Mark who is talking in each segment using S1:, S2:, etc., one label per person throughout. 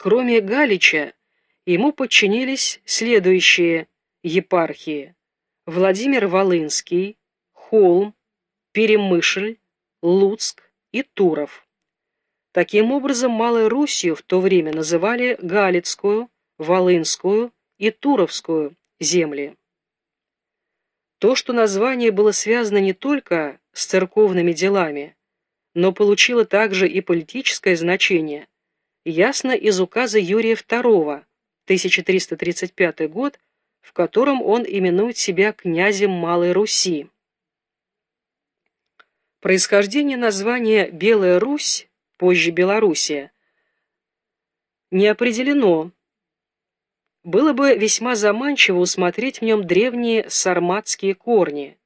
S1: кроме Галича, ему подчинились следующие епархии Владимир Волынский, Холм, Перемышль, Луцк и Туров. Таким образом, Малой Русью в то время называли Галицкую, Волынскую и Туровскую земли. То, что название было связано не только с церковными делами, но получило также и политическое значение, ясно из указа Юрия II, 1335 год, в котором он именует себя князем Малой Руси. Происхождение названия «Белая Русь», позже Белоруссия, не определено. Было бы весьма заманчиво усмотреть в нем древние сарматские корни.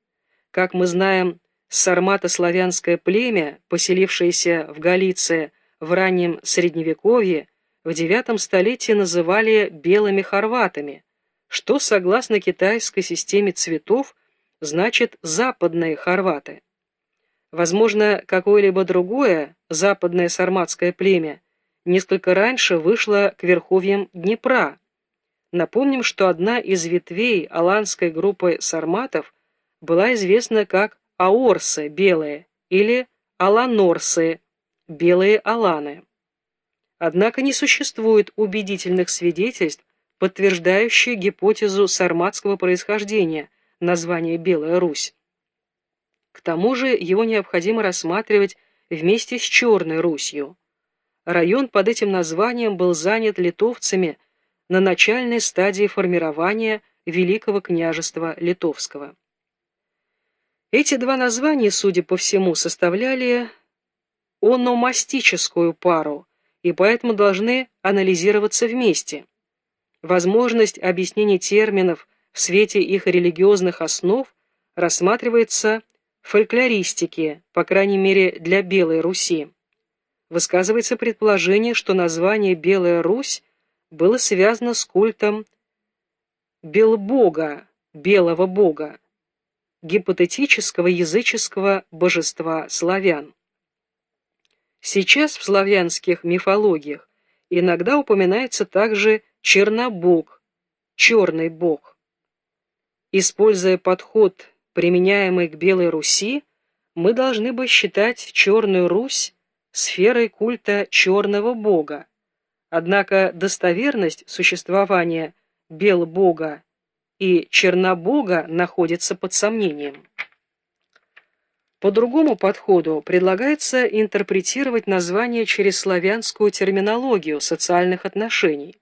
S1: Как мы знаем, сармато-славянское племя, поселившееся в Галиции в раннем Средневековье, в IX столетии называли белыми хорватами, что, согласно китайской системе цветов, значит «западные хорваты». Возможно, какое-либо другое западное сарматское племя несколько раньше вышло к верховьям Днепра. Напомним, что одна из ветвей аланской группы сарматов была известна как аорсы белые или аланорсы белые аланы. Однако не существует убедительных свидетельств, подтверждающих гипотезу сарматского происхождения названия Белая Русь. К тому же его необходимо рассматривать вместе с Черной Русью. Район под этим названием был занят литовцами на начальной стадии формирования Великого княжества Литовского. Эти два названия, судя по всему, составляли ономастическую пару и поэтому должны анализироваться вместе. Возможность объяснения терминов в свете их религиозных основ рассматривается в фольклористике, по крайней мере для Белой Руси. Высказывается предположение, что название «Белая Русь» было связано с культом Белбога, белого бога, гипотетического языческого божества славян. Сейчас в славянских мифологиях иногда упоминается также Чернобог, черный бог. Используя подход, применяемый к Белой Руси, мы должны бы считать Черную Русь сферой культа черного бога. Однако достоверность существования Белбога и Чернобога находится под сомнением. По другому подходу предлагается интерпретировать название через славянскую терминологию социальных отношений.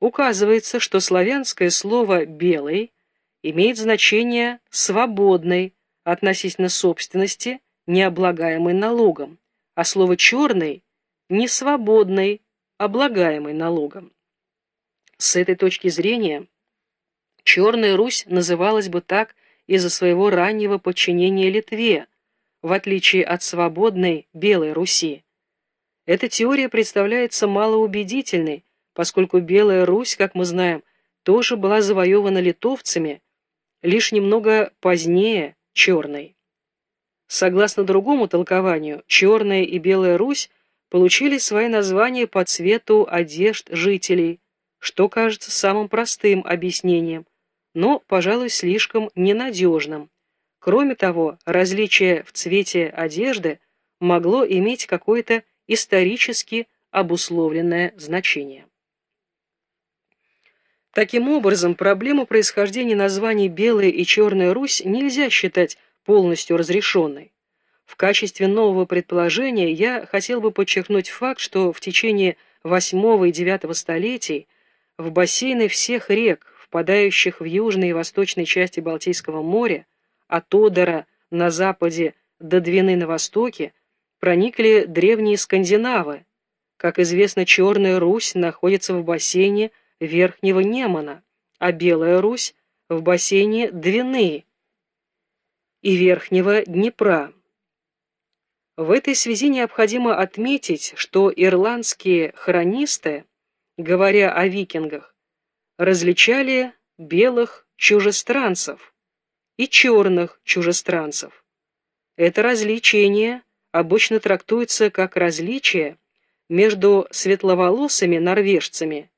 S1: Указывается, что славянское слово «белый» имеет значение «свободный» относительно собственности, не облагаемой налогом, а слово «черный» – «несвободный», облагаемый налогом. С этой точки зрения – Черная Русь называлась бы так из-за своего раннего подчинения Литве, в отличие от свободной Белой Руси. Эта теория представляется малоубедительной, поскольку Белая Русь, как мы знаем, тоже была завоевана литовцами, лишь немного позднее Черной. Согласно другому толкованию, Черная и Белая Русь получили свои названия по цвету одежд жителей, что кажется самым простым объяснением – но, пожалуй, слишком ненадежным. Кроме того, различие в цвете одежды могло иметь какое-то исторически обусловленное значение. Таким образом, проблему происхождения названий «Белая» и «Черная Русь» нельзя считать полностью разрешенной. В качестве нового предположения я хотел бы подчеркнуть факт, что в течение VIII и IX столетий в бассейны всех рек, впадающих в южной и восточной части Балтийского моря, от Одера на западе до Двины на востоке, проникли древние скандинавы. Как известно, Черная Русь находится в бассейне Верхнего Немана, а Белая Русь в бассейне Двины и Верхнего Днепра. В этой связи необходимо отметить, что ирландские хронисты, говоря о викингах, различали белых чужестранцев и черных чужестранцев. Это различение обычно трактуется как различие между светловолосыми норвежцами